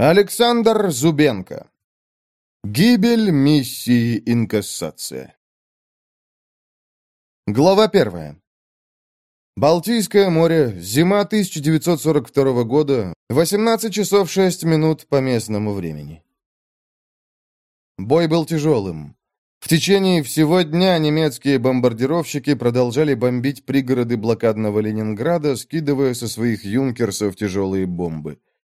Александр Зубенко. Гибель миссии инкассация. Глава первая. Балтийское море, зима 1942 года, 18 часов 6 минут по местному времени. Бой был тяжелым. В течение всего дня немецкие бомбардировщики продолжали бомбить пригороды блокадного Ленинграда, скидывая со своих юнкерсов тяжелые бомбы.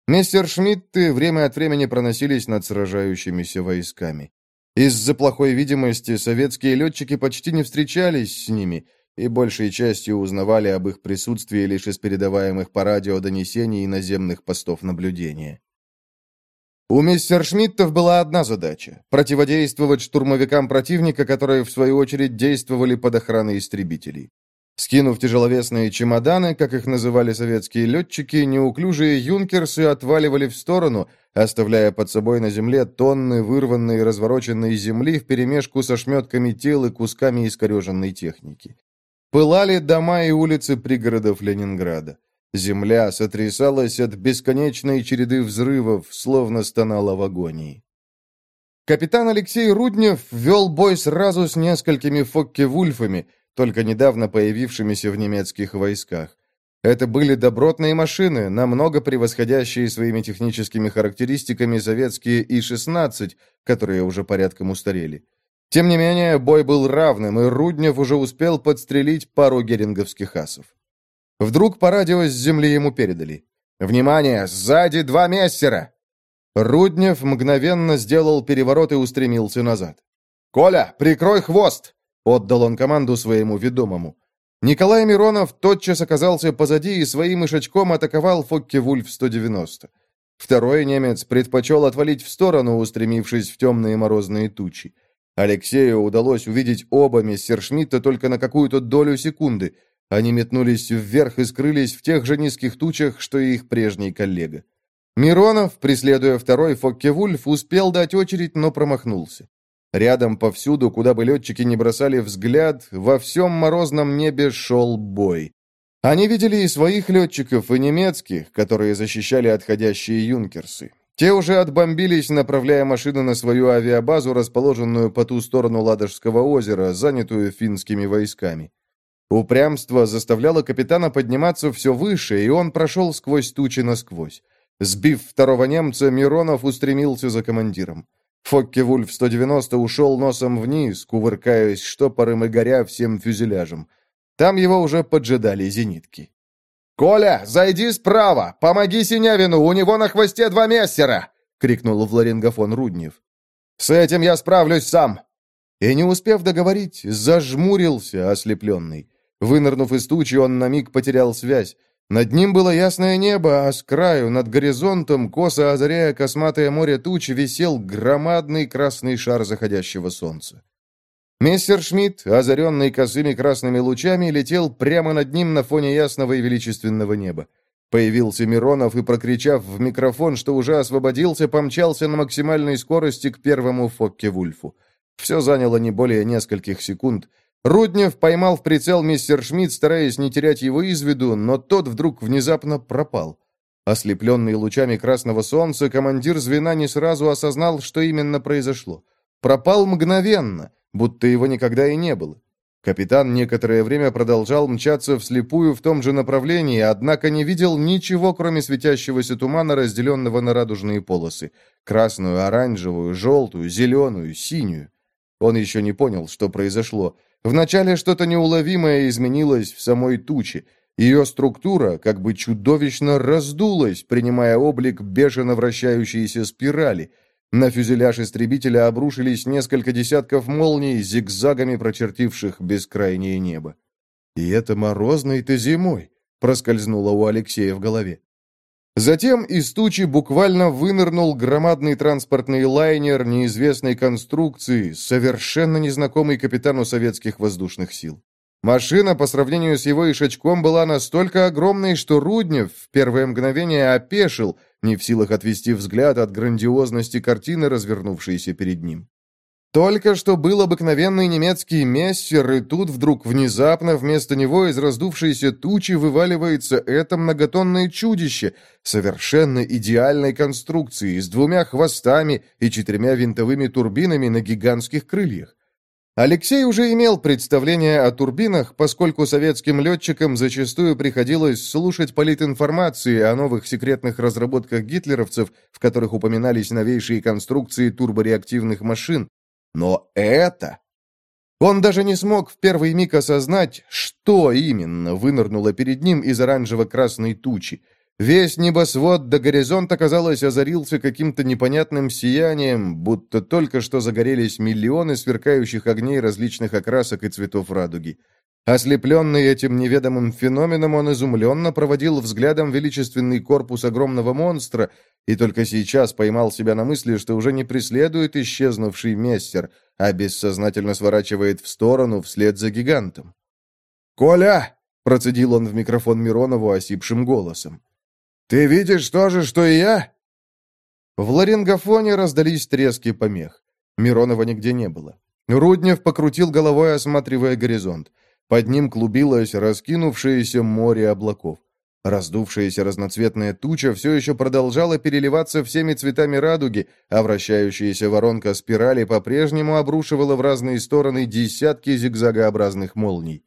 Мистер Шмидты время от времени проносились над сражающимися войсками. Из-за плохой видимости советские летчики почти не встречались с ними и большей частью узнавали об их присутствии лишь из передаваемых по радио донесений наземных постов наблюдения. У мистер Шмидтов была одна задача – противодействовать штурмовикам противника, которые, в свою очередь, действовали под охраной истребителей. Скинув тяжеловесные чемоданы, как их называли советские летчики, неуклюжие юнкерсы отваливали в сторону, оставляя под собой на земле тонны вырванной и развороченной земли вперемешку со шметками тел и кусками искореженной техники. Пылали дома и улицы пригородов Ленинграда. Земля сотрясалась от бесконечной череды взрывов, словно стонала в агонии. Капитан Алексей Руднев вел бой сразу с несколькими фокке-вульфами – только недавно появившимися в немецких войсках. Это были добротные машины, намного превосходящие своими техническими характеристиками советские И-16, которые уже порядком устарели. Тем не менее, бой был равным, и Руднев уже успел подстрелить пару геринговских асов. Вдруг по радио с земли ему передали. «Внимание! Сзади два мессера!» Руднев мгновенно сделал переворот и устремился назад. «Коля, прикрой хвост!» Отдал он команду своему ведомому. Николай Миронов тотчас оказался позади и своим ишачком атаковал Фокке-Вульф-190. Второй немец предпочел отвалить в сторону, устремившись в темные морозные тучи. Алексею удалось увидеть оба мессершмитта только на какую-то долю секунды. Они метнулись вверх и скрылись в тех же низких тучах, что и их прежний коллега. Миронов, преследуя второй Фокке-Вульф, успел дать очередь, но промахнулся. Рядом повсюду, куда бы летчики не бросали взгляд, во всем морозном небе шел бой. Они видели и своих летчиков, и немецких, которые защищали отходящие юнкерсы. Те уже отбомбились, направляя машины на свою авиабазу, расположенную по ту сторону Ладожского озера, занятую финскими войсками. Упрямство заставляло капитана подниматься все выше, и он прошел сквозь тучи насквозь. Сбив второго немца, Миронов устремился за командиром. Фокке-Вульф-190 ушел носом вниз, кувыркаясь штопором и горя всем фюзеляжем. Там его уже поджидали зенитки. «Коля, зайди справа! Помоги Синявину! У него на хвосте два мессера!» — крикнул в ларингофон Руднев. «С этим я справлюсь сам!» И не успев договорить, зажмурился ослепленный. Вынырнув из тучи, он на миг потерял связь. Над ним было ясное небо, а с краю, над горизонтом, косо озаряя косматое море туч, висел громадный красный шар заходящего солнца. Мессер Шмидт, озаренный косыми красными лучами, летел прямо над ним на фоне ясного и величественного неба. Появился Миронов и, прокричав в микрофон, что уже освободился, помчался на максимальной скорости к первому Фокке-Вульфу. Все заняло не более нескольких секунд, Руднев поймал в прицел мистер Шмидт, стараясь не терять его из виду, но тот вдруг внезапно пропал. Ослепленный лучами красного солнца, командир звена не сразу осознал, что именно произошло. Пропал мгновенно, будто его никогда и не было. Капитан некоторое время продолжал мчаться вслепую в том же направлении, однако не видел ничего, кроме светящегося тумана, разделенного на радужные полосы. Красную, оранжевую, желтую, зеленую, синюю. Он еще не понял, что произошло. Вначале что-то неуловимое изменилось в самой туче. Ее структура как бы чудовищно раздулась, принимая облик бешено вращающейся спирали. На фюзеляж истребителя обрушились несколько десятков молний, зигзагами прочертивших бескрайнее небо. «И это морозной-то зимой», — проскользнуло у Алексея в голове. Затем из тучи буквально вынырнул громадный транспортный лайнер неизвестной конструкции, совершенно незнакомый капитану советских воздушных сил. Машина, по сравнению с его ишачком, была настолько огромной, что Руднев в первое мгновение опешил, не в силах отвести взгляд от грандиозности картины, развернувшейся перед ним. Только что был обыкновенный немецкий мессер, и тут вдруг внезапно вместо него из раздувшейся тучи вываливается это многотонное чудище совершенно идеальной конструкции с двумя хвостами и четырьмя винтовыми турбинами на гигантских крыльях. Алексей уже имел представление о турбинах, поскольку советским летчикам зачастую приходилось слушать политинформации о новых секретных разработках гитлеровцев, в которых упоминались новейшие конструкции турбореактивных машин, но это... Он даже не смог в первый миг осознать, что именно вынырнуло перед ним из оранжево-красной тучи. Весь небосвод до горизонта, казалось, озарился каким-то непонятным сиянием, будто только что загорелись миллионы сверкающих огней различных окрасок и цветов радуги. Ослепленный этим неведомым феноменом, он изумленно проводил взглядом величественный корпус огромного монстра и только сейчас поймал себя на мысли, что уже не преследует исчезнувший мессер, а бессознательно сворачивает в сторону вслед за гигантом. «Коля!» — процедил он в микрофон Миронову осипшим голосом. «Ты видишь то же, что и я?» В ларингофоне раздались трески помех. Миронова нигде не было. Руднев покрутил головой, осматривая горизонт. Под ним клубилось раскинувшееся море облаков. Раздувшаяся разноцветная туча все еще продолжала переливаться всеми цветами радуги, а вращающаяся воронка спирали по-прежнему обрушивала в разные стороны десятки зигзагообразных молний.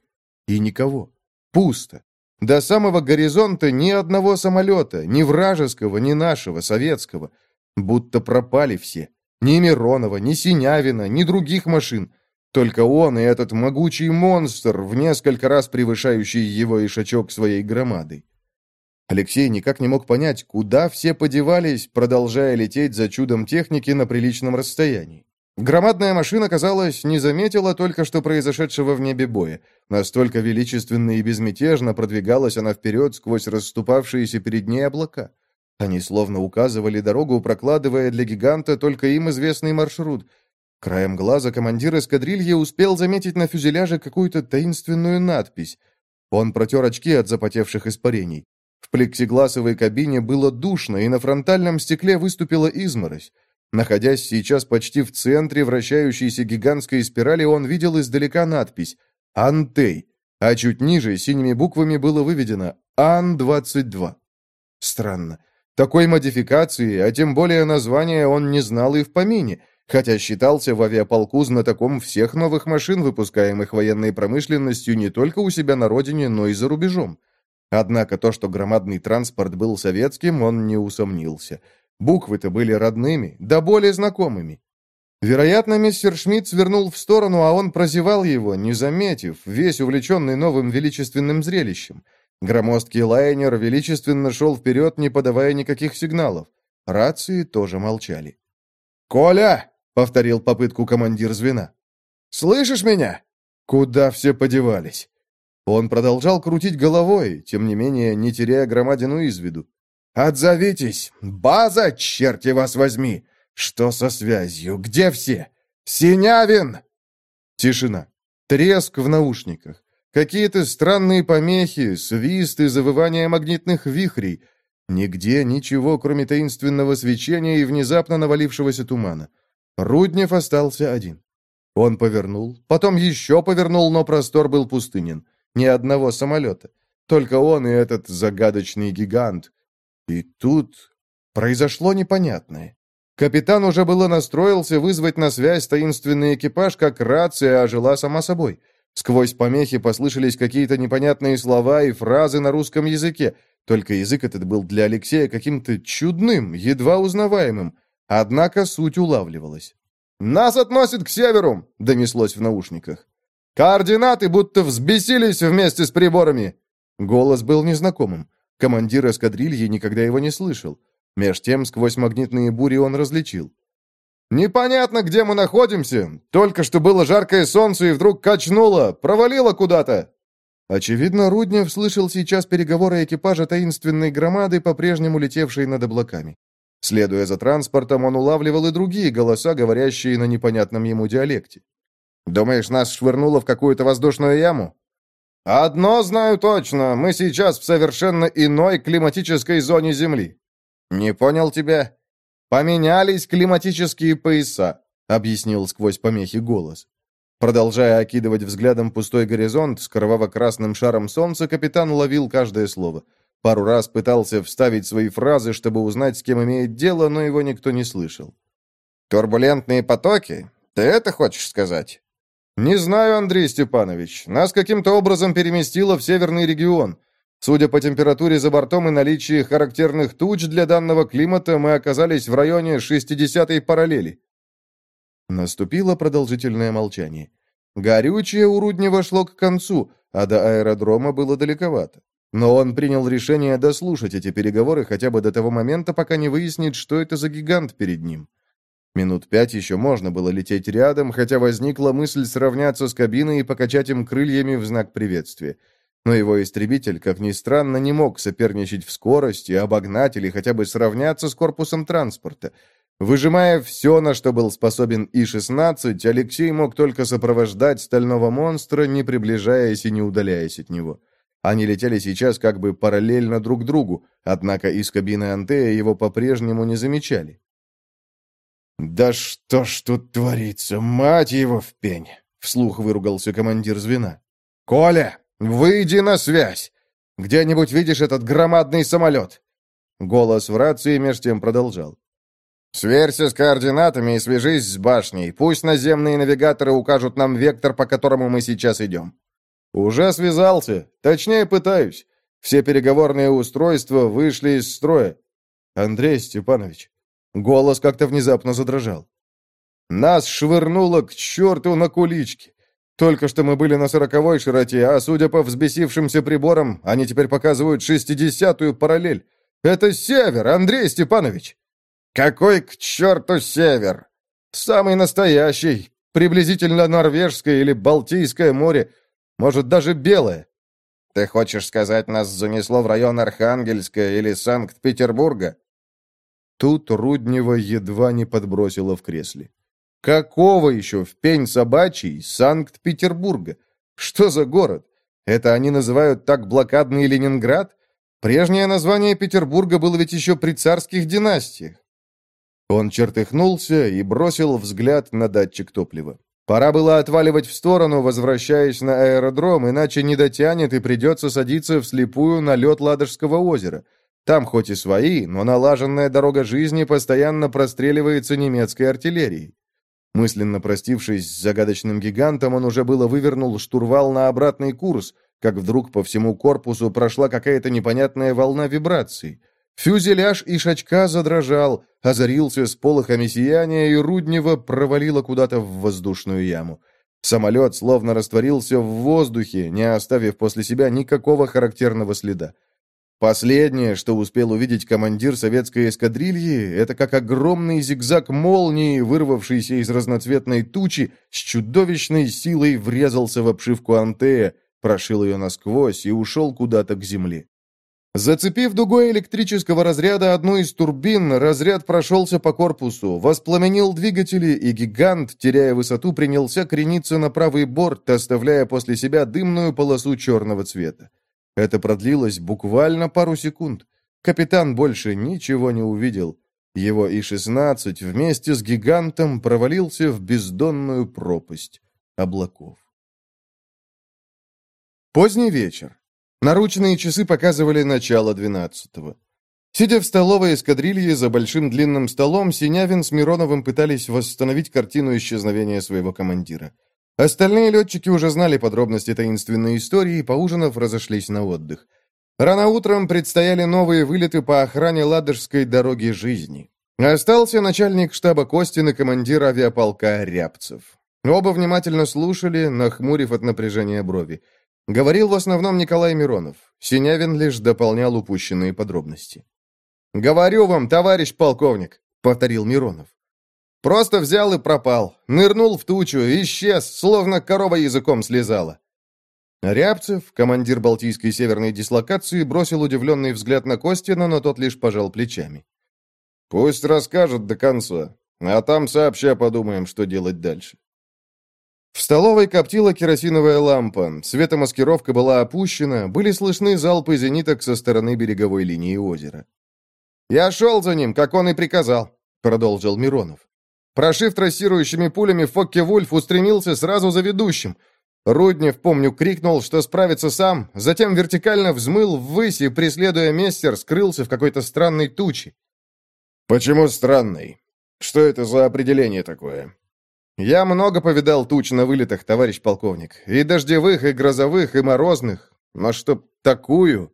И никого. Пусто. До самого горизонта ни одного самолета, ни вражеского, ни нашего, советского. Будто пропали все. Ни Миронова, ни Синявина, ни других машин. Только он и этот могучий монстр, в несколько раз превышающий его ишачок своей громадой. Алексей никак не мог понять, куда все подевались, продолжая лететь за чудом техники на приличном расстоянии. Громадная машина, казалось, не заметила только что произошедшего в небе боя. Настолько величественно и безмятежно продвигалась она вперед сквозь расступавшиеся перед ней облака. Они словно указывали дорогу, прокладывая для гиганта только им известный маршрут — Краем глаза командир эскадрильи успел заметить на фюзеляже какую-то таинственную надпись. Он протер очки от запотевших испарений. В плексигласовой кабине было душно, и на фронтальном стекле выступила изморозь. Находясь сейчас почти в центре вращающейся гигантской спирали, он видел издалека надпись «Антей», а чуть ниже синими буквами было выведено «Ан-22». Странно. Такой модификации, а тем более названия он не знал и в помине – хотя считался в авиаполку знатоком всех новых машин, выпускаемых военной промышленностью не только у себя на родине, но и за рубежом. Однако то, что громадный транспорт был советским, он не усомнился. Буквы-то были родными, да более знакомыми. Вероятно, мистер Шмидт свернул в сторону, а он прозевал его, не заметив, весь увлеченный новым величественным зрелищем. Громоздкий лайнер величественно шел вперед, не подавая никаких сигналов. Рации тоже молчали. «Коля!» — повторил попытку командир звена. «Слышишь меня?» «Куда все подевались?» Он продолжал крутить головой, тем не менее, не теряя громадину из виду. «Отзовитесь! База, черти вас возьми! Что со связью? Где все? Синявин!» Тишина. Треск в наушниках. Какие-то странные помехи, свист и завывание магнитных вихрей. Нигде ничего, кроме таинственного свечения и внезапно навалившегося тумана. Руднев остался один. Он повернул, потом еще повернул, но простор был пустынен. Ни одного самолета. Только он и этот загадочный гигант. И тут произошло непонятное. Капитан уже было настроился вызвать на связь таинственный экипаж, как рация ожила сама собой. Сквозь помехи послышались какие-то непонятные слова и фразы на русском языке, только язык этот был для Алексея каким-то чудным, едва узнаваемым. Однако суть улавливалась. «Нас относит к северу!» — донеслось в наушниках. «Координаты будто взбесились вместе с приборами!» Голос был незнакомым. Командир эскадрильи никогда его не слышал. Меж тем, сквозь магнитные бури он различил. «Непонятно, где мы находимся. Только что было жаркое солнце и вдруг качнуло, провалило куда-то». Очевидно, Руднев слышал сейчас переговоры экипажа таинственной громады, по-прежнему летевшей над облаками. Следуя за транспортом, он улавливал и другие голоса, говорящие на непонятном ему диалекте. «Думаешь, нас швырнуло в какую-то воздушную яму?» «Одно знаю точно. Мы сейчас в совершенно иной климатической зоне Земли». «Не понял тебя?» «Поменялись климатические пояса. объяснил сквозь помехи голос. Продолжая окидывать взглядом пустой горизонт с кроваво-красным шаром солнца, капитан ловил каждое слово. Пару раз пытался вставить свои фразы, чтобы узнать, с кем имеет дело, но его никто не слышал. «Турбулентные потоки? Ты это хочешь сказать?» «Не знаю, Андрей Степанович. Нас каким-то образом переместило в северный регион. Судя по температуре за бортом и наличии характерных туч для данного климата, мы оказались в районе 60-й параллели». Наступило продолжительное молчание. Горючее у Руднева шло к концу, а до аэродрома было далековато. Но он принял решение дослушать эти переговоры хотя бы до того момента, пока не выяснит, что это за гигант перед ним. Минут пять еще можно было лететь рядом, хотя возникла мысль сравняться с кабиной и покачать им крыльями в знак приветствия. Но его истребитель, как ни странно, не мог соперничать в скорости, обогнать или хотя бы сравняться с корпусом транспорта. Выжимая все, на что был способен И-16, Алексей мог только сопровождать стального монстра, не приближаясь и не удаляясь от него. Они летели сейчас как бы параллельно друг другу, однако из кабины Антея его по-прежнему не замечали. «Да что ж тут творится, мать его в пень!» — вслух выругался командир звена. «Коля, выйди на связь! Где-нибудь видишь этот громадный самолет?» Голос в рации меж тем продолжал. «Сверься с координатами и свяжись с башней. Пусть наземные навигаторы укажут нам вектор, по которому мы сейчас идем». «Уже связался. Точнее, пытаюсь. Все переговорные устройства вышли из строя. Андрей Степанович, Голос как-то внезапно задрожал. «Нас швырнуло к черту на куличке. Только что мы были на сороковой широте, а судя по взбесившимся приборам, они теперь показывают шестидесятую параллель. Это север, Андрей Степанович!» «Какой к черту север?» «Самый настоящий, приблизительно Норвежское или Балтийское море, может, даже Белое». «Ты хочешь сказать, нас занесло в район Архангельска или Санкт-Петербурга?» Тут Руднева едва не подбросила в кресле. Какого еще в пень собачий Санкт-Петербурга? Что за город? Это они называют так блокадный Ленинград? Прежнее название Петербурга было ведь еще при царских династиях. Он чертыхнулся и бросил взгляд на датчик топлива. Пора было отваливать в сторону, возвращаясь на аэродром, иначе не дотянет и придется садиться вслепую на лед Ладожского озера. Там хоть и свои, но налаженная дорога жизни постоянно простреливается немецкой артиллерией. Мысленно простившись с загадочным гигантом, он уже было вывернул штурвал на обратный курс, как вдруг по всему корпусу прошла какая-то непонятная волна вибраций. Фюзеляж Ишачка задрожал, озарился с полохами сияния, и Руднева провалило куда-то в воздушную яму. Самолет словно растворился в воздухе, не оставив после себя никакого характерного следа. Последнее, что успел увидеть командир советской эскадрильи, это как огромный зигзаг молнии, вырвавшийся из разноцветной тучи, с чудовищной силой врезался в обшивку Антея, прошил ее насквозь и ушел куда-то к земле. Зацепив дугой электрического разряда одну из турбин, разряд прошелся по корпусу, воспламенил двигатели, и гигант, теряя высоту, принялся крениться на правый борт, оставляя после себя дымную полосу черного цвета. Это продлилось буквально пару секунд. Капитан больше ничего не увидел. Его И-16 вместе с гигантом провалился в бездонную пропасть облаков. Поздний вечер. Наручные часы показывали начало двенадцатого. Сидя в столовой эскадрильи за большим длинным столом, Синявин с Мироновым пытались восстановить картину исчезновения своего командира. Остальные летчики уже знали подробности таинственной истории и, поужинав, разошлись на отдых. Рано утром предстояли новые вылеты по охране Ладожской дороги жизни. Остался начальник штаба Костин и командир авиаполка Рябцев. Оба внимательно слушали, нахмурив от напряжения брови. Говорил в основном Николай Миронов. Синявин лишь дополнял упущенные подробности. «Говорю вам, товарищ полковник», — повторил Миронов. Просто взял и пропал. Нырнул в тучу, исчез, словно корова языком слезала. Рябцев, командир Балтийской северной дислокации, бросил удивленный взгляд на Костина, но тот лишь пожал плечами. «Пусть расскажут до конца, а там сообща подумаем, что делать дальше». В столовой коптила керосиновая лампа, светомаскировка была опущена, были слышны залпы зениток со стороны береговой линии озера. «Я шел за ним, как он и приказал», — продолжил Миронов. Прошив трассирующими пулями, Фокке-Вульф устремился сразу за ведущим. Руднев, помню, крикнул, что справится сам, затем вертикально взмыл ввысь и, преследуя Мессер, скрылся в какой-то странной туче. «Почему странный? Что это за определение такое?» «Я много повидал туч на вылетах, товарищ полковник. И дождевых, и грозовых, и морозных. Но чтоб такую...»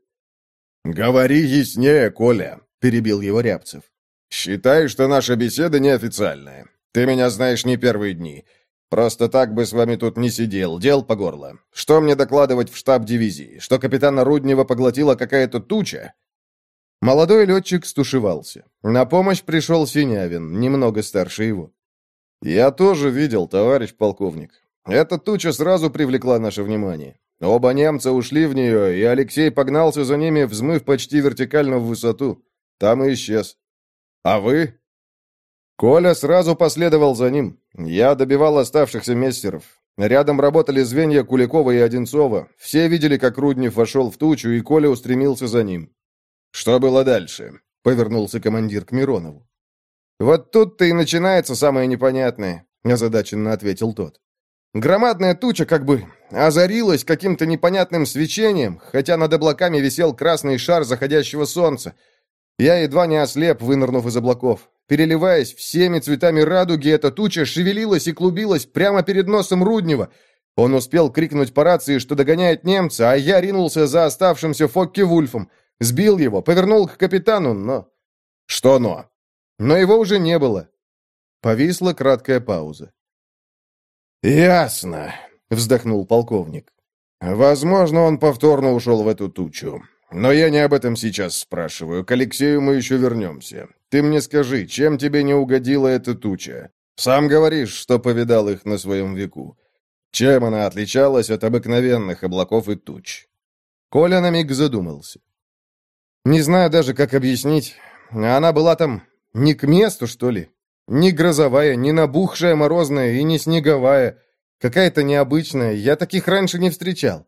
«Говори яснее, Коля», — перебил его Рябцев. «Считай, что наша беседа неофициальная. Ты меня знаешь не первые дни. Просто так бы с вами тут не сидел, дел по горло. Что мне докладывать в штаб дивизии? Что капитана Руднева поглотила какая-то туча?» Молодой летчик стушевался. На помощь пришел Синявин, немного старше его. «Я тоже видел, товарищ полковник. Эта туча сразу привлекла наше внимание. Оба немца ушли в нее, и Алексей погнался за ними, взмыв почти вертикально в высоту. Там и исчез. А вы?» Коля сразу последовал за ним. Я добивал оставшихся мессеров. Рядом работали звенья Куликова и Одинцова. Все видели, как Руднев вошел в тучу, и Коля устремился за ним. «Что было дальше?» — повернулся командир к Миронову. «Вот тут-то и начинается самое непонятное», — озадаченно ответил тот. Громадная туча как бы озарилась каким-то непонятным свечением, хотя над облаками висел красный шар заходящего солнца. Я едва не ослеп, вынырнув из облаков. Переливаясь всеми цветами радуги, эта туча шевелилась и клубилась прямо перед носом Руднева. Он успел крикнуть по рации, что догоняет немца, а я ринулся за оставшимся Фокке-Вульфом. Сбил его, повернул к капитану, но... Что но? Но его уже не было. Повисла краткая пауза. «Ясно», — вздохнул полковник. «Возможно, он повторно ушел в эту тучу. Но я не об этом сейчас спрашиваю. К Алексею мы еще вернемся. Ты мне скажи, чем тебе не угодила эта туча? Сам говоришь, что повидал их на своем веку. Чем она отличалась от обыкновенных облаков и туч?» Коля на миг задумался. «Не знаю даже, как объяснить. Она была там не к месту, что ли? Ни грозовая, ни набухшая морозная и не снеговая. Какая-то необычная. Я таких раньше не встречал.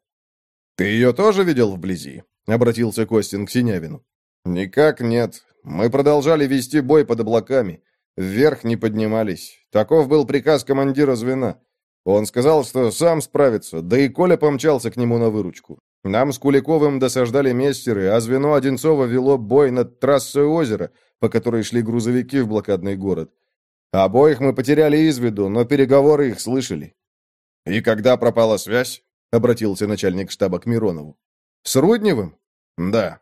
«Ты ее тоже видел вблизи?» — обратился Костин к Синявину. «Никак нет. Мы продолжали вести бой под облаками. Вверх не поднимались. Таков был приказ командира звена. Он сказал, что сам справится, да и Коля помчался к нему на выручку. Нам с Куликовым досаждали мессеры, а звено Одинцова вело бой над трассой озера, по которой шли грузовики в блокадный город. Обоих мы потеряли из виду, но переговоры их слышали. «И когда пропала связь?» — обратился начальник штаба к Миронову. «С Рудневым?» «Да».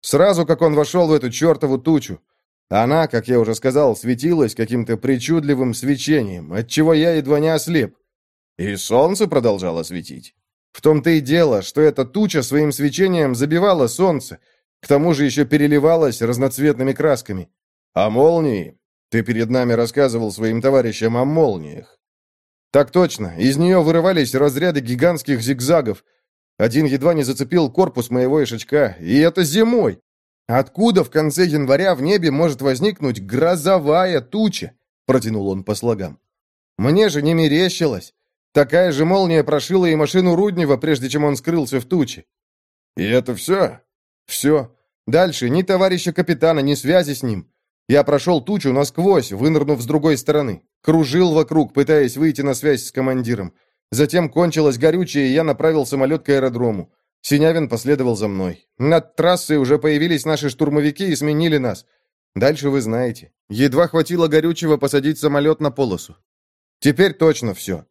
«Сразу, как он вошел в эту чертову тучу. Она, как я уже сказал, светилась каким-то причудливым свечением, отчего я едва не ослеп. И солнце продолжало светить. В том-то и дело, что эта туча своим свечением забивала солнце, к тому же еще переливалась разноцветными красками. А молнии ты перед нами рассказывал своим товарищам о молниях. Так точно. Из нее вырывались разряды гигантских зигзагов. Один едва не зацепил корпус моего ишачка. И это зимой. Откуда в конце января в небе может возникнуть грозовая туча? Протянул он по слогам. Мне же не мерещилось. Такая же молния прошила и машину Руднева, прежде чем он скрылся в туче. И это все? Все. Дальше ни товарища капитана, ни связи с ним. Я прошел тучу насквозь, вынырнув с другой стороны. Кружил вокруг, пытаясь выйти на связь с командиром. Затем кончилось горючее, и я направил самолет к аэродрому. Синявин последовал за мной. Над трассой уже появились наши штурмовики и сменили нас. Дальше вы знаете. Едва хватило горючего посадить самолет на полосу. Теперь точно все.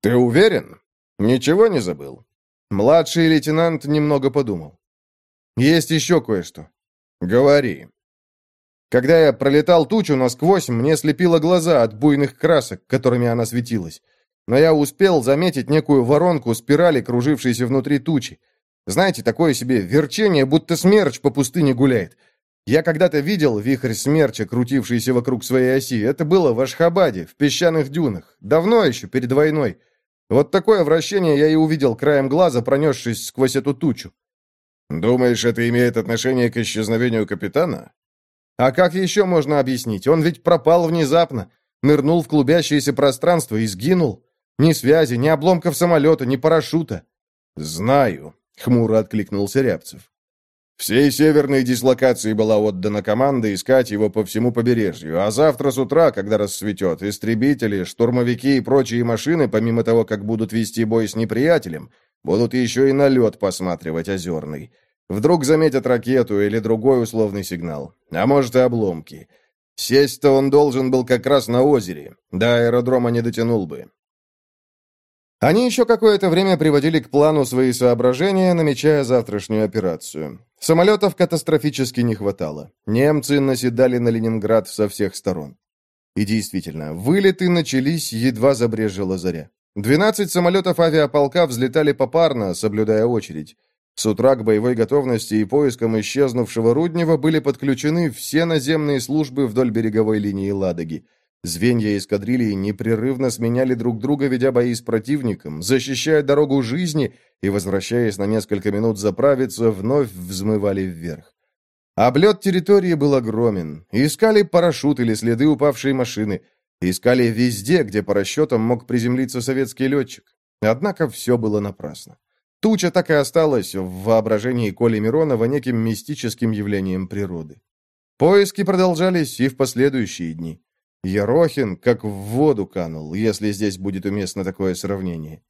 Ты уверен? Ничего не забыл? Младший лейтенант немного подумал. Есть еще кое-что. Говори. Когда я пролетал тучу насквозь, мне слепило глаза от буйных красок, которыми она светилась. Но я успел заметить некую воронку спирали, кружившейся внутри тучи. Знаете, такое себе верчение, будто смерч по пустыне гуляет. Я когда-то видел вихрь смерча, крутившийся вокруг своей оси. Это было в Ашхабаде, в песчаных дюнах. Давно еще, перед войной. Вот такое вращение я и увидел краем глаза, пронесшись сквозь эту тучу. «Думаешь, это имеет отношение к исчезновению капитана?» А как еще можно объяснить? Он ведь пропал внезапно, нырнул в клубящееся пространство и сгинул. Ни связи, ни обломков самолета, ни парашюта. «Знаю», — хмуро откликнулся Рябцев. Всей северной дислокации была отдана команда искать его по всему побережью, а завтра с утра, когда рассветет, истребители, штурмовики и прочие машины, помимо того, как будут вести бой с неприятелем, будут еще и на лед посматривать озерный. Вдруг заметят ракету или другой условный сигнал, а может и обломки. Сесть-то он должен был как раз на озере, до аэродрома не дотянул бы. Они еще какое-то время приводили к плану свои соображения, намечая завтрашнюю операцию. Самолетов катастрофически не хватало. Немцы наседали на Ленинград со всех сторон. И действительно, вылеты начались, едва забрежила заря. Двенадцать самолетов авиаполка взлетали попарно, соблюдая очередь. С утра к боевой готовности и поискам исчезнувшего Руднева были подключены все наземные службы вдоль береговой линии Ладоги. Звенья эскадрильи непрерывно сменяли друг друга, ведя бои с противником, защищая дорогу жизни и, возвращаясь на несколько минут заправиться, вновь взмывали вверх. Облет территории был огромен. Искали парашют или следы упавшей машины. Искали везде, где по расчетам мог приземлиться советский летчик. Однако все было напрасно. Туча так и осталась в воображении Коли Миронова неким мистическим явлением природы. Поиски продолжались и в последующие дни. Ерохин как в воду канул, если здесь будет уместно такое сравнение.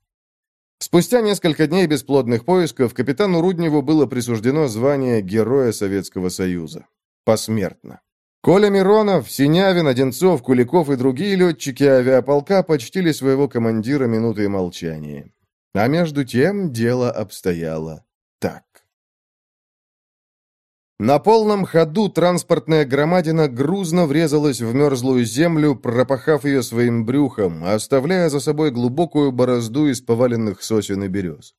Спустя несколько дней бесплодных поисков капитану Рудневу было присуждено звание Героя Советского Союза. Посмертно. Коля Миронов, Синявин, Одинцов, Куликов и другие летчики авиаполка почтили своего командира минутой молчания. А между тем дело обстояло так. На полном ходу транспортная громадина грузно врезалась в мерзлую землю, пропахав ее своим брюхом, оставляя за собой глубокую борозду из поваленных сосен и берез.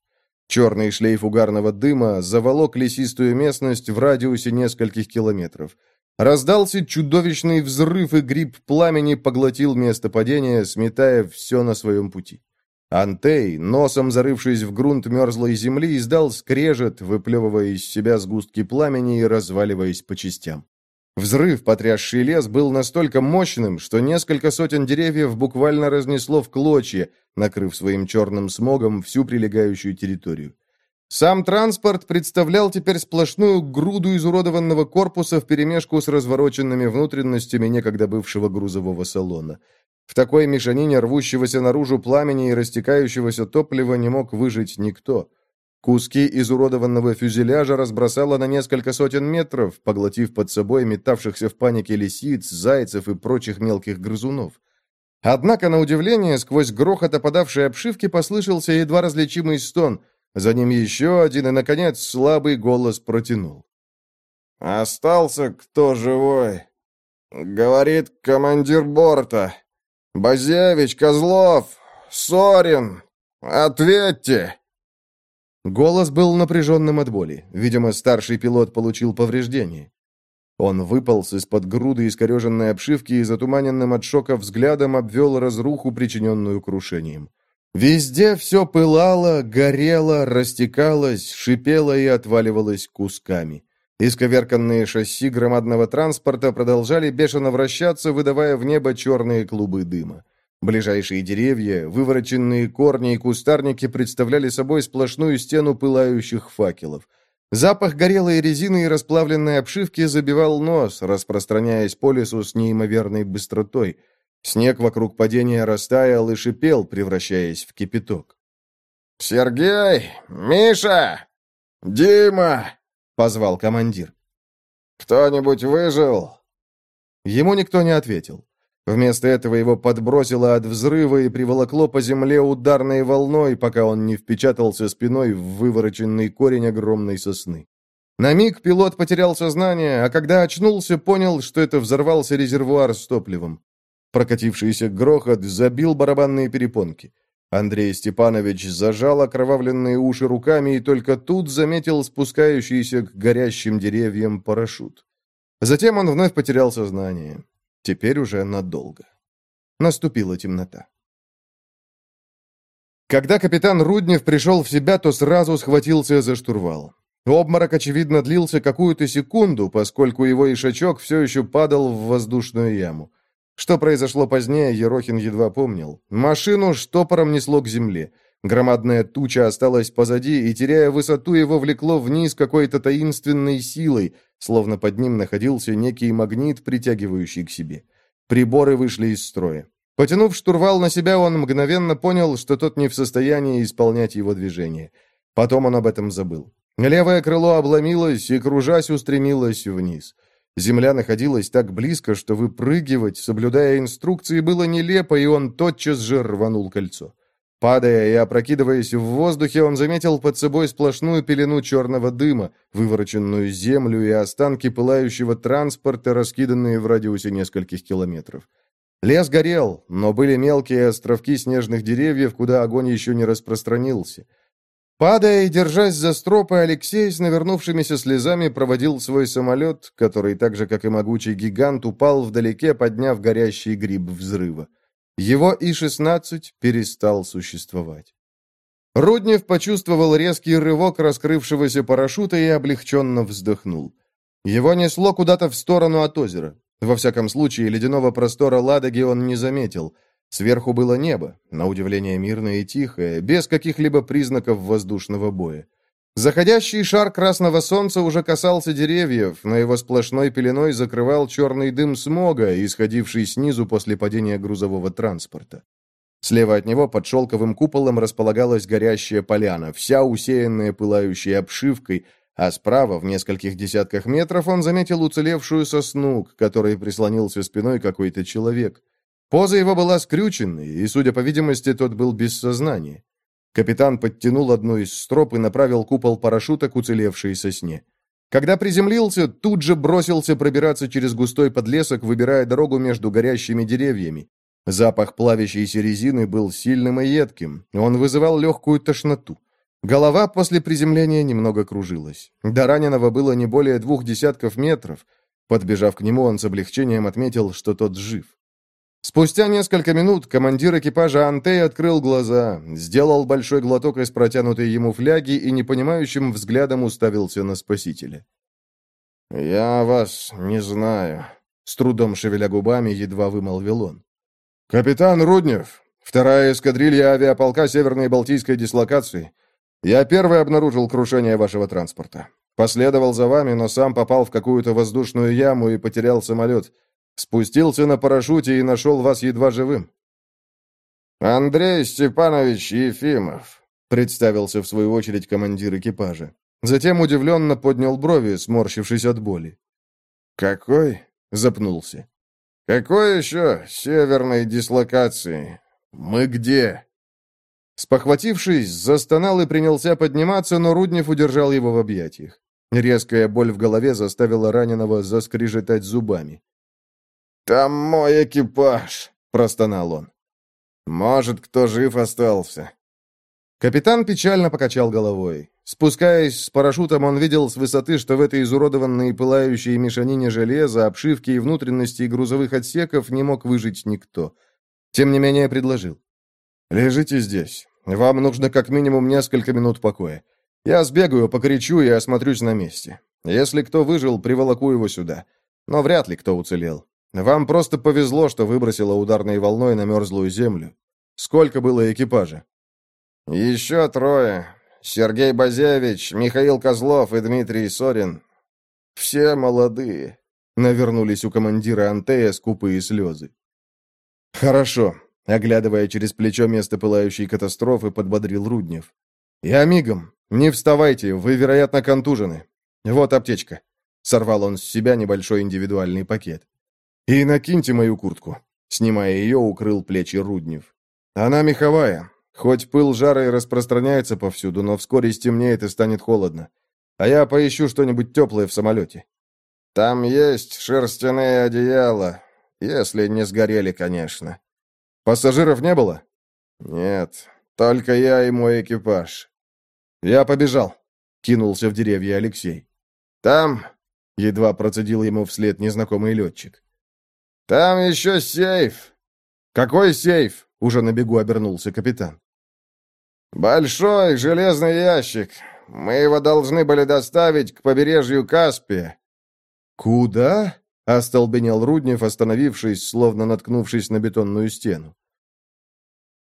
Черный шлейф угарного дыма заволок лесистую местность в радиусе нескольких километров. Раздался чудовищный взрыв, и гриб пламени поглотил место падения, сметая все на своем пути. Антей, носом зарывшись в грунт мерзлой земли, издал скрежет, выплевывая из себя сгустки пламени и разваливаясь по частям. Взрыв, потрясший лес, был настолько мощным, что несколько сотен деревьев буквально разнесло в клочья, накрыв своим черным смогом всю прилегающую территорию. Сам транспорт представлял теперь сплошную груду изуродованного корпуса вперемешку с развороченными внутренностями некогда бывшего грузового салона. В такой мешанине рвущегося наружу пламени и растекающегося топлива не мог выжить никто. Куски изуродованного фюзеляжа разбросало на несколько сотен метров, поглотив под собой метавшихся в панике лисиц, зайцев и прочих мелких грызунов. Однако, на удивление, сквозь грохот опадавшей обшивки послышался едва различимый стон, за ним еще один, и, наконец, слабый голос протянул. «Остался кто живой?» «Говорит командир борта. «Базевич, Козлов, Сорин, ответьте!» Голос был напряженным от боли. Видимо, старший пилот получил повреждение. Он выполз из-под груды искореженной обшивки и затуманенным от шока взглядом обвел разруху, причиненную крушением. Везде все пылало, горело, растекалось, шипело и отваливалось кусками. Исковерканные шасси громадного транспорта продолжали бешено вращаться, выдавая в небо черные клубы дыма. Ближайшие деревья, вывороченные корни и кустарники представляли собой сплошную стену пылающих факелов. Запах горелой резины и расплавленной обшивки забивал нос, распространяясь по лесу с неимоверной быстротой. Снег вокруг падения растаял и шипел, превращаясь в кипяток. «Сергей! Миша! Дима!» позвал командир. «Кто-нибудь выжил?» Ему никто не ответил. Вместо этого его подбросило от взрыва и приволокло по земле ударной волной, пока он не впечатался спиной в вывороченный корень огромной сосны. На миг пилот потерял сознание, а когда очнулся, понял, что это взорвался резервуар с топливом. Прокатившийся грохот забил барабанные перепонки. Андрей Степанович зажал окровавленные уши руками и только тут заметил спускающийся к горящим деревьям парашют. Затем он вновь потерял сознание. Теперь уже надолго. Наступила темнота. Когда капитан Руднев пришел в себя, то сразу схватился за штурвал. Обморок, очевидно, длился какую-то секунду, поскольку его ишачок все еще падал в воздушную яму. Что произошло позднее, Ерохин едва помнил. Машину штопором несло к земле. Громадная туча осталась позади, и, теряя высоту, его влекло вниз какой-то таинственной силой, словно под ним находился некий магнит, притягивающий к себе. Приборы вышли из строя. Потянув штурвал на себя, он мгновенно понял, что тот не в состоянии исполнять его движение. Потом он об этом забыл. Левое крыло обломилось и, кружась, устремилось вниз. Земля находилась так близко, что выпрыгивать, соблюдая инструкции, было нелепо, и он тотчас же рванул кольцо. Падая и опрокидываясь в воздухе, он заметил под собой сплошную пелену черного дыма, вывороченную землю и останки пылающего транспорта, раскиданные в радиусе нескольких километров. Лес горел, но были мелкие островки снежных деревьев, куда огонь еще не распространился. Падая и держась за стропы, Алексей с навернувшимися слезами проводил свой самолет, который, так же, как и могучий гигант, упал вдалеке, подняв горящий гриб взрыва. Его И-16 перестал существовать. Руднев почувствовал резкий рывок раскрывшегося парашюта и облегченно вздохнул. Его несло куда-то в сторону от озера. Во всяком случае, ледяного простора Ладоги он не заметил. Сверху было небо, на удивление мирное и тихое, без каких-либо признаков воздушного боя. Заходящий шар красного солнца уже касался деревьев, но его сплошной пеленой закрывал черный дым смога, исходивший снизу после падения грузового транспорта. Слева от него под шелковым куполом располагалась горящая поляна, вся усеянная пылающей обшивкой, а справа, в нескольких десятках метров, он заметил уцелевшую сосну, к которой прислонился спиной какой-то человек. Поза его была скрюченной, и, судя по видимости, тот был без сознания. Капитан подтянул одну из строп и направил купол парашюта к уцелевшей сосне. Когда приземлился, тут же бросился пробираться через густой подлесок, выбирая дорогу между горящими деревьями. Запах плавящейся резины был сильным и едким, он вызывал легкую тошноту. Голова после приземления немного кружилась. До раненого было не более двух десятков метров. Подбежав к нему, он с облегчением отметил, что тот жив. Спустя несколько минут командир экипажа Антей открыл глаза, сделал большой глоток из протянутой ему фляги и непонимающим взглядом уставился на спасителя. «Я вас не знаю», — с трудом шевеля губами едва вымолвил он. «Капитан Руднев, вторая эскадрилья авиаполка Северной Балтийской дислокации. Я первый обнаружил крушение вашего транспорта. Последовал за вами, но сам попал в какую-то воздушную яму и потерял самолет. Спустился на парашюте и нашел вас едва живым». «Андрей Степанович Ефимов», — представился в свою очередь командир экипажа. Затем удивленно поднял брови, сморщившись от боли. «Какой?» — запнулся. «Какой еще северной дислокации? Мы где?» Спохватившись, застонал и принялся подниматься, но Руднев удержал его в объятиях. Резкая боль в голове заставила раненого заскрежетать зубами. «Там мой экипаж!» — простонал он. «Может, кто жив остался?» Капитан печально покачал головой. Спускаясь с парашютом, он видел с высоты, что в этой изуродованной пылающей мешанине железа, обшивки и внутренностей грузовых отсеков не мог выжить никто. Тем не менее предложил. «Лежите здесь. Вам нужно как минимум несколько минут покоя. Я сбегаю, покричу и осмотрюсь на месте. Если кто выжил, приволоку его сюда. Но вряд ли кто уцелел. Вам просто повезло, что выбросило ударной волной на мерзлую землю. Сколько было экипажа?» «Еще трое. Сергей Базевич, Михаил Козлов и Дмитрий Сорин. Все молодые». Навернулись у командира Антея скупые слезы. «Хорошо. Оглядывая через плечо место пылающей катастрофы, подбодрил Руднев. «Я мигом. Не вставайте, вы, вероятно, контужены. Вот аптечка». Сорвал он с себя небольшой индивидуальный пакет. «И накиньте мою куртку». Снимая ее, укрыл плечи Руднев. «Она меховая. Хоть пыл жара и распространяется повсюду, но вскоре стемнеет и станет холодно. А я поищу что-нибудь теплое в самолете». «Там есть шерстяные одеяла, если не сгорели, конечно», Пассажиров не было? Нет, только я и мой экипаж. Я побежал, кинулся в деревья Алексей. Там, едва процедил ему вслед незнакомый летчик. Там еще сейф. Какой сейф? Уже на бегу обернулся капитан. Большой железный ящик. Мы его должны были доставить к побережью Каспия. Куда? — остолбенел Руднев, остановившись, словно наткнувшись на бетонную стену.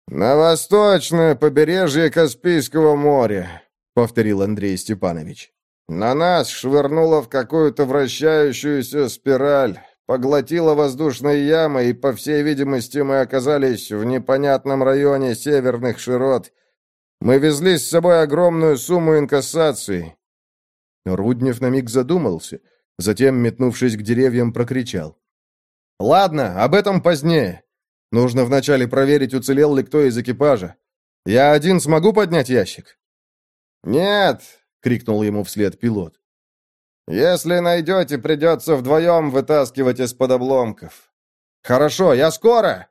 «На восточное побережье Каспийского моря», — повторил Андрей Степанович. «На нас швырнуло в какую-то вращающуюся спираль, поглотила воздушная яма, и, по всей видимости, мы оказались в непонятном районе северных широт. Мы везли с собой огромную сумму инкассаций». Руднев на миг задумался, затем, метнувшись к деревьям, прокричал. «Ладно, об этом позднее. Нужно вначале проверить, уцелел ли кто из экипажа. Я один смогу поднять ящик?» «Нет!» — крикнул ему вслед пилот. «Если найдете, придется вдвоем вытаскивать из-под обломков». «Хорошо, я скоро!»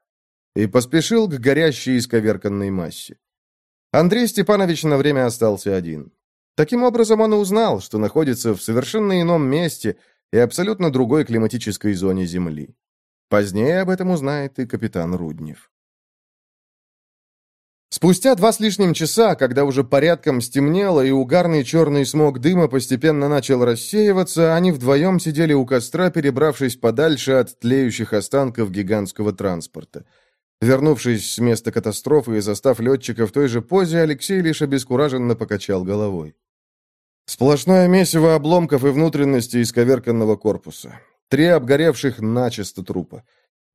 И поспешил к горящей исковерканной массе. Андрей Степанович на время остался один. Таким образом, он узнал, что находится в совершенно ином месте и абсолютно другой климатической зоне Земли. Позднее об этом узнает и капитан Руднев. Спустя два с лишним часа, когда уже порядком стемнело и угарный черный смог дыма постепенно начал рассеиваться, они вдвоем сидели у костра, перебравшись подальше от тлеющих останков гигантского транспорта. Вернувшись с места катастрофы и застав летчика в той же позе, Алексей лишь обескураженно покачал головой. Сплошное месиво обломков и внутренности исковерканного корпуса. Три обгоревших начисто трупа.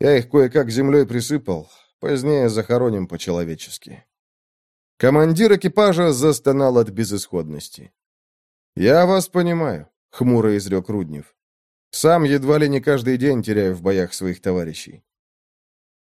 Я их кое-как землей присыпал. Позднее захороним по-человечески. Командир экипажа застонал от безысходности. «Я вас понимаю», — хмуро изрек Руднев. «Сам едва ли не каждый день теряю в боях своих товарищей.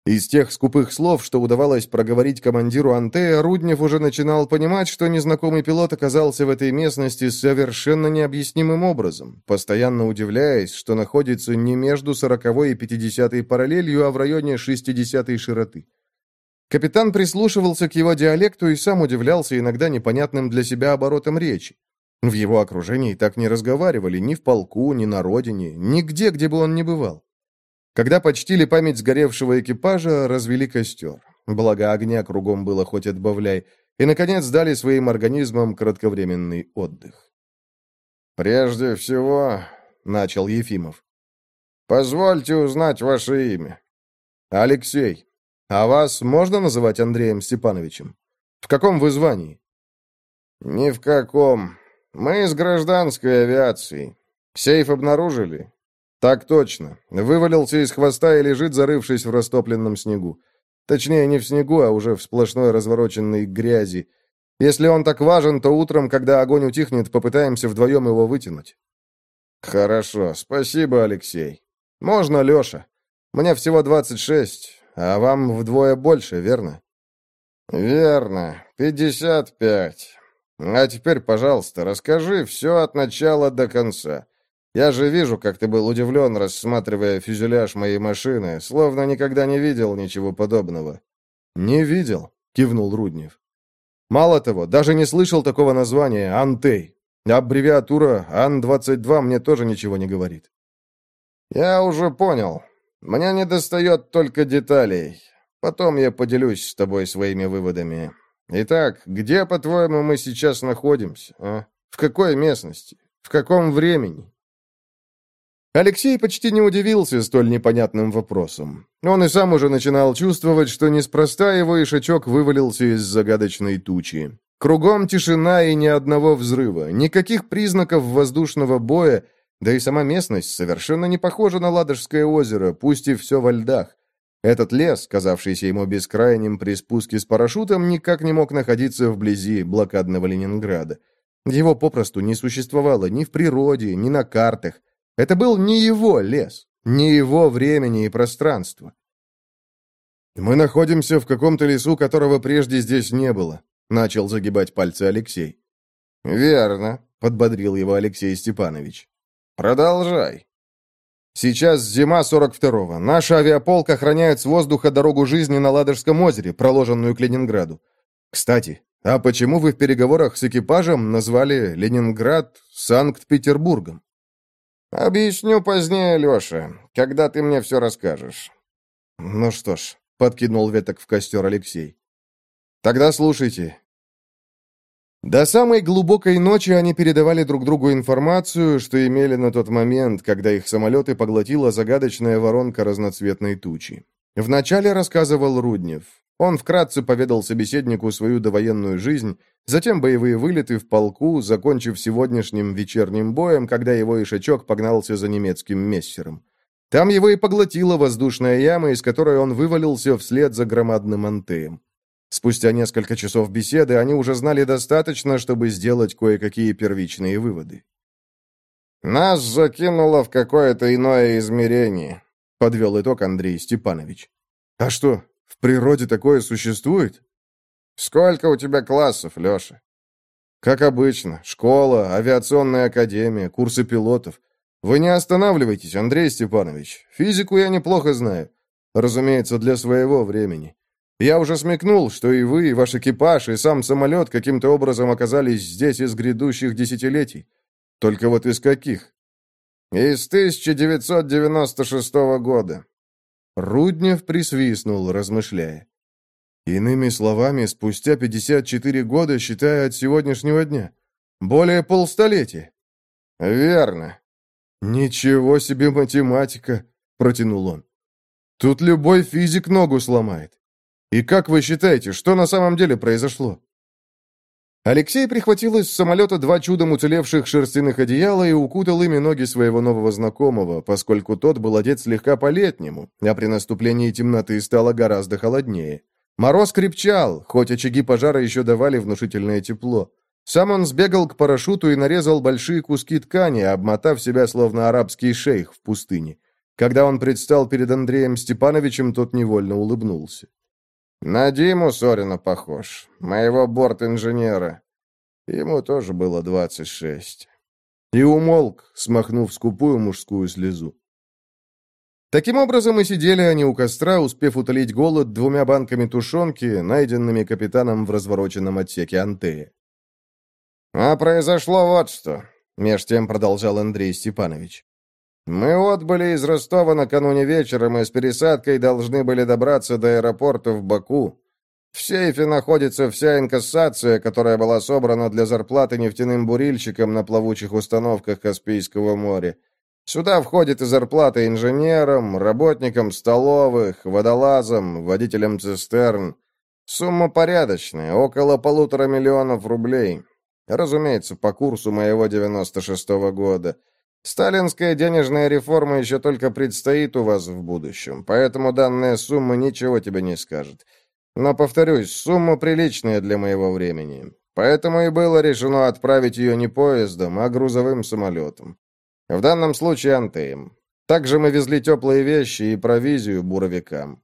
Из тех скупых слов, что удавалось проговорить командиру Антея, Руднев уже начинал понимать, что незнакомый пилот оказался в этой местности совершенно необъяснимым образом, постоянно удивляясь, что находится не между 40 и 50 параллелью, а в районе 60 широты. Капитан прислушивался к его диалекту и сам удивлялся иногда непонятным для себя оборотом речи. В его окружении так не разговаривали ни в полку, ни на родине, нигде, где бы он ни бывал. Когда почтили память сгоревшего экипажа, развели костер. Благо огня кругом было хоть отбавляй. И, наконец, дали своим организмам кратковременный отдых. «Прежде всего», — начал Ефимов, — «позвольте узнать ваше имя». «Алексей. А вас можно называть Андреем Степановичем? В каком вы звании?» «Ни в каком. Мы из гражданской авиации. Сейф обнаружили?» «Так точно. Вывалился из хвоста и лежит, зарывшись в растопленном снегу. Точнее, не в снегу, а уже в сплошной развороченной грязи. Если он так важен, то утром, когда огонь утихнет, попытаемся вдвоем его вытянуть». «Хорошо. Спасибо, Алексей. Можно, Леша. Мне всего 26, а вам вдвое больше, верно?» «Верно. 55. А теперь, пожалуйста, расскажи все от начала до конца. Я же вижу, как ты был удивлен, рассматривая фюзеляж моей машины, словно никогда не видел ничего подобного». «Не видел», — кивнул Руднев. «Мало того, даже не слышал такого названия «Антей». Аббревиатура «Ан-22» мне тоже ничего не говорит». «Я уже понял. Мне недостает только деталей. Потом я поделюсь с тобой своими выводами. Итак, где, по-твоему, мы сейчас находимся? А? В какой местности? В каком времени?» Алексей почти не удивился столь непонятным вопросом. Он и сам уже начинал чувствовать, что неспроста его ишачок вывалился из загадочной тучи. Кругом тишина и ни одного взрыва, никаких признаков воздушного боя, да и сама местность совершенно не похожа на Ладожское озеро, пусть и все во льдах. Этот лес, казавшийся ему бескрайним при спуске с парашютом, никак не мог находиться вблизи блокадного Ленинграда. Его попросту не существовало ни в природе, ни на картах. Это был не его лес, не его времени и пространство. «Мы находимся в каком-то лесу, которого прежде здесь не было», — начал загибать пальцы Алексей. «Верно», — подбодрил его Алексей Степанович. «Продолжай». «Сейчас зима 42-го. Наша авиаполк охраняет с воздуха дорогу жизни на Ладожском озере, проложенную к Ленинграду. Кстати, а почему вы в переговорах с экипажем назвали Ленинград Санкт-Петербургом?» «Объясню позднее, Леша, когда ты мне все расскажешь». «Ну что ж», — подкинул веток в костер Алексей. «Тогда слушайте». До самой глубокой ночи они передавали друг другу информацию, что имели на тот момент, когда их самолеты поглотила загадочная воронка разноцветной тучи. Вначале рассказывал Руднев. Он вкратце поведал собеседнику свою довоенную жизнь, затем боевые вылеты в полку, закончив сегодняшним вечерним боем, когда его ишачок погнался за немецким мессером. Там его и поглотила воздушная яма, из которой он вывалился вслед за громадным антеем. Спустя несколько часов беседы они уже знали достаточно, чтобы сделать кое-какие первичные выводы. «Нас закинуло в какое-то иное измерение», — подвел итог Андрей Степанович. «А что, в природе такое существует? Сколько у тебя классов, Леша? Как обычно. Школа, авиационная академия, курсы пилотов. Вы не останавливайтесь, Андрей Степанович. Физику я неплохо знаю. Разумеется, для своего времени. Я уже смекнул, что и вы, и ваш экипаж, и сам самолет каким-то образом оказались здесь из грядущих десятилетий. Только вот из каких? Из 1996 года. Руднев присвистнул, размышляя. Иными словами, спустя 54 года, считая от сегодняшнего дня. Более полстолетия. Верно. Ничего себе математика, протянул он. Тут любой физик ногу сломает. И как вы считаете, что на самом деле произошло? Алексей прихватил из самолета два чудом уцелевших шерстяных одеяла и укутал ими ноги своего нового знакомого, поскольку тот был одет слегка по-летнему, а при наступлении темноты стало гораздо холоднее. Мороз крепчал, хоть очаги пожара еще давали внушительное тепло. Сам он сбегал к парашюту и нарезал большие куски ткани, обмотав себя словно арабский шейх в пустыне. Когда он предстал перед Андреем Степановичем, тот невольно улыбнулся. На Диму Сорина похож, моего борт-инженера. Ему тоже было двадцать шесть. И умолк, смахнув скупую мужскую слезу. Таким образом и сидели они у костра, успев утолить голод двумя банками тушенки, найденными капитаном в развороченном отсеке Антея. «А произошло вот что», — меж тем продолжал Андрей Степанович. Мы отбыли из Ростова накануне вечером и с пересадкой должны были добраться до аэропорта в Баку. В сейфе находится вся инкассация, которая была собрана для зарплаты нефтяным бурильщикам на плавучих установках Каспийского моря. Сюда входит и зарплата инженерам, работникам столовых, водолазам, водителям цистерн. Сумма порядочная, около полутора миллионов рублей. Разумеется, по курсу моего 96-го года. Сталинская денежная реформа еще только предстоит у вас в будущем, поэтому данная сумма ничего тебе не скажет. Но, повторюсь, сумма приличная для моего времени. Поэтому и было решено отправить ее не поездом, а грузовым самолетом. В данном случае антеем. Также мы везли теплые вещи и провизию буровикам.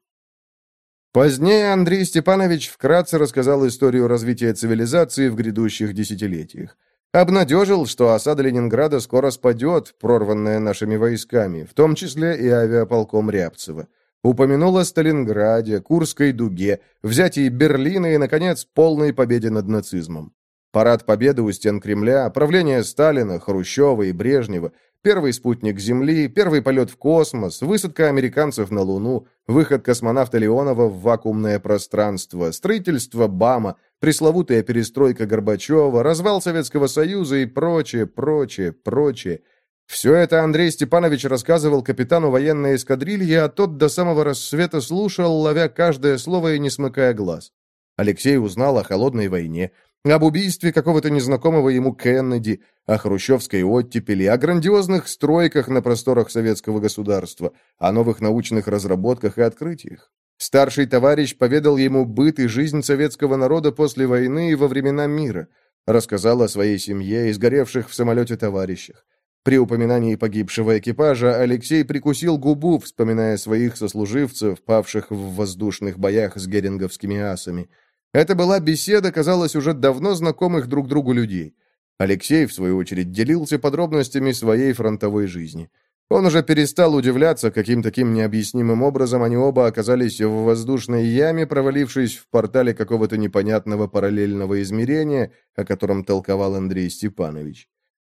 Позднее Андрей Степанович вкратце рассказал историю развития цивилизации в грядущих десятилетиях. Обнадежил, что осада Ленинграда скоро спадет, прорванная нашими войсками, в том числе и авиаполком Рябцева. Упомянул о Сталинграде, Курской дуге, взятии Берлина и, наконец, полной победе над нацизмом. Парад Победы у стен Кремля, правление Сталина, Хрущева и Брежнева, первый спутник Земли, первый полет в космос, высадка американцев на Луну, выход космонавта Леонова в вакуумное пространство, строительство БАМа, пресловутая перестройка Горбачева, развал Советского Союза и прочее, прочее, прочее. Все это Андрей Степанович рассказывал капитану военной эскадрильи, а тот до самого рассвета слушал, ловя каждое слово и не смыкая глаз. Алексей узнал о холодной войне, об убийстве какого-то незнакомого ему Кеннеди, о хрущевской оттепели, о грандиозных стройках на просторах советского государства, о новых научных разработках и открытиях. Старший товарищ поведал ему быт и жизнь советского народа после войны и во времена мира, рассказал о своей семье и сгоревших в самолете товарищах. При упоминании погибшего экипажа Алексей прикусил губу, вспоминая своих сослуживцев, павших в воздушных боях с геринговскими асами – это была беседа, казалось, уже давно знакомых друг другу людей. Алексей, в свою очередь, делился подробностями своей фронтовой жизни. Он уже перестал удивляться, каким таким необъяснимым образом они оба оказались в воздушной яме, провалившись в портале какого-то непонятного параллельного измерения, о котором толковал Андрей Степанович.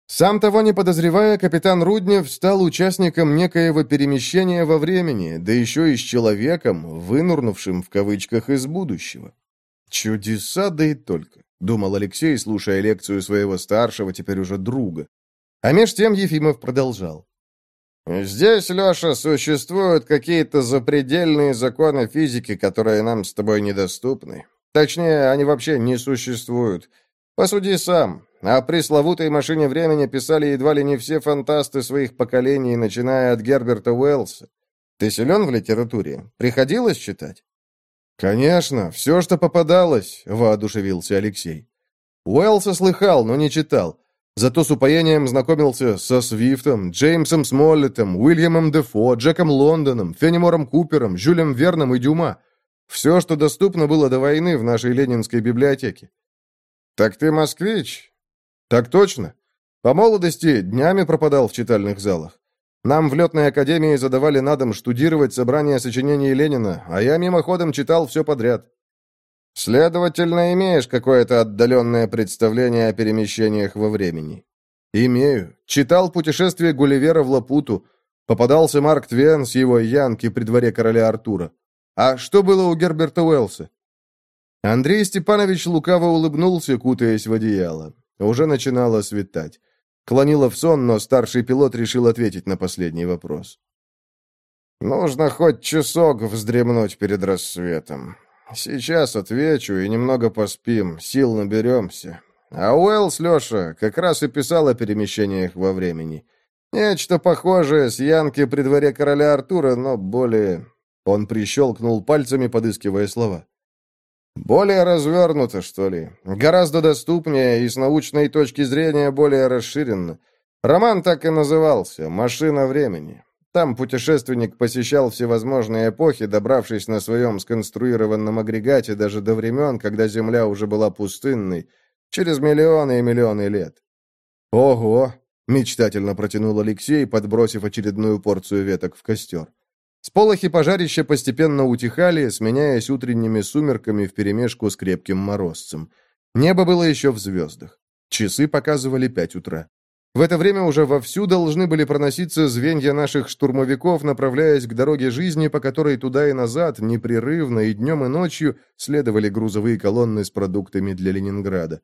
Сам того не подозревая, капитан Руднев стал участником некоего перемещения во времени, да еще и с человеком, вынурнувшим в кавычках из будущего. «Чудеса, да и только», — думал Алексей, слушая лекцию своего старшего, теперь уже друга. А меж тем Ефимов продолжал. Здесь, Леша, существуют какие-то запредельные законы физики, которые нам с тобой недоступны. Точнее, они вообще не существуют. Посуди сам. О пресловутой машине времени писали едва ли не все фантасты своих поколений, начиная от Герберта Уэллса. Ты силен в литературе? Приходилось читать? «Конечно, все, что попадалось», — воодушевился Алексей. Уэллса слыхал, но не читал. Зато с упоением знакомился со Свифтом, Джеймсом Смоллетом, Уильямом Дефо, Джеком Лондоном, Фенемором Купером, Жюлем Верном и Дюма. Все, что доступно было до войны в нашей ленинской библиотеке. «Так ты москвич?» «Так точно. По молодости днями пропадал в читальных залах. Нам в летной академии задавали на дом штудировать собрание сочинений Ленина, а я мимоходом читал все подряд». «Следовательно, имеешь какое-то отдаленное представление о перемещениях во времени?» «Имею. Читал «Путешествие Гулливера в Лапуту». Попадался Марк Твен с его Янки при дворе короля Артура. А что было у Герберта Уэллса? Андрей Степанович лукаво улыбнулся, кутаясь в одеяло. Уже начинало светать. Клонило в сон, но старший пилот решил ответить на последний вопрос. «Нужно хоть часок вздремнуть перед рассветом. Сейчас отвечу и немного поспим, сил наберемся. А Уэллс, Леша, как раз и писал о перемещениях во времени. Нечто похожее с Янки при дворе короля Артура, но более...» Он прищелкнул пальцами, подыскивая слова. Более развернуто, что ли. Гораздо доступнее и с научной точки зрения более расширенно. Роман так и назывался «Машина времени». Там путешественник посещал всевозможные эпохи, добравшись на своем сконструированном агрегате даже до времен, когда Земля уже была пустынной, через миллионы и миллионы лет. «Ого!» — мечтательно протянул Алексей, подбросив очередную порцию веток в костер. Сполохи пожарища постепенно утихали, сменяясь утренними сумерками вперемешку с крепким морозцем. Небо было еще в звездах. Часы показывали пять утра. В это время уже вовсю должны были проноситься звенья наших штурмовиков, направляясь к дороге жизни, по которой туда и назад, непрерывно и днем и ночью следовали грузовые колонны с продуктами для Ленинграда.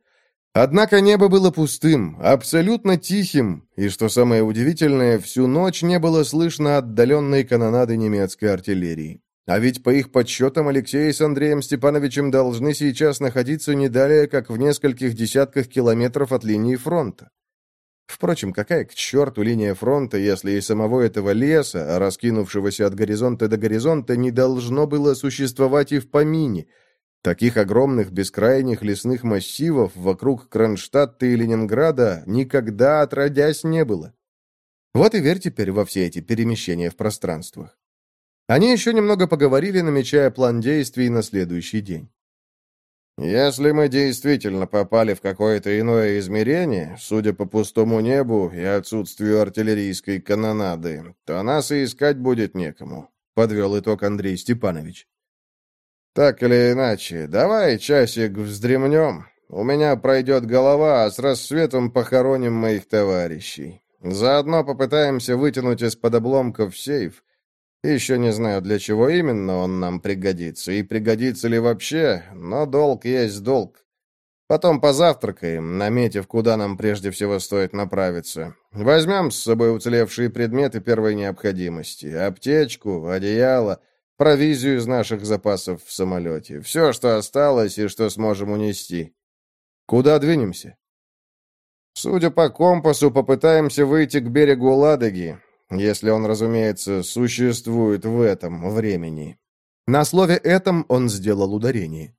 Однако небо было пустым, абсолютно тихим, и, что самое удивительное, всю ночь не было слышно отдаленной канонады немецкой артиллерии. А ведь по их подсчетам Алексей с Андреем Степановичем должны сейчас находиться не далее, как в нескольких десятках километров от линии фронта. Впрочем, какая к черту линия фронта, если и самого этого леса, раскинувшегося от горизонта до горизонта, не должно было существовать и в помине – Таких огромных бескрайних лесных массивов вокруг Кронштадта и Ленинграда никогда отродясь не было. Вот и верь теперь во все эти перемещения в пространствах. Они еще немного поговорили, намечая план действий на следующий день. «Если мы действительно попали в какое-то иное измерение, судя по пустому небу и отсутствию артиллерийской канонады, то нас и искать будет некому», — подвел итог Андрей Степанович. «Так или иначе, давай часик вздремнем. У меня пройдет голова, а с рассветом похороним моих товарищей. Заодно попытаемся вытянуть из-под обломков сейф. Еще не знаю, для чего именно он нам пригодится, и пригодится ли вообще, но долг есть долг. Потом позавтракаем, наметив, куда нам прежде всего стоит направиться. Возьмем с собой уцелевшие предметы первой необходимости. Аптечку, одеяло — провизию из наших запасов в самолете, все, что осталось и что сможем унести. Куда двинемся? Судя по компасу, попытаемся выйти к берегу Ладоги, если он, разумеется, существует в этом времени. На слове «этом» он сделал ударение.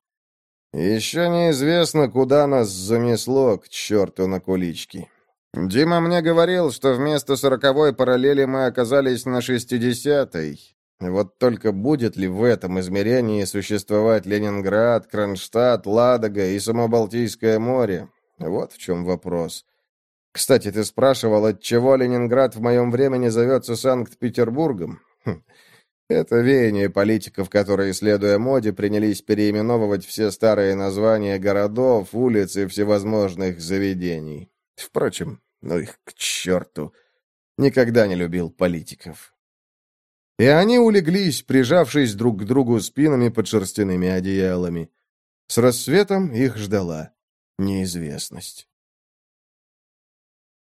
Еще неизвестно, куда нас занесло, к черту на кулички. Дима мне говорил, что вместо сороковой параллели мы оказались на шестидесятой, вот только будет ли в этом измерении существовать Ленинград, Кронштадт, Ладога и само Балтийское море? Вот в чем вопрос. Кстати, ты спрашивал, от чего Ленинград в моем времени зовется Санкт-Петербургом? Хм. Это веяние политиков, которые, следуя моде, принялись переименовывать все старые названия городов, улиц и всевозможных заведений. Впрочем, ну их к черту. Никогда не любил политиков. И они улеглись, прижавшись друг к другу спинами под шерстяными одеялами. С рассветом их ждала неизвестность.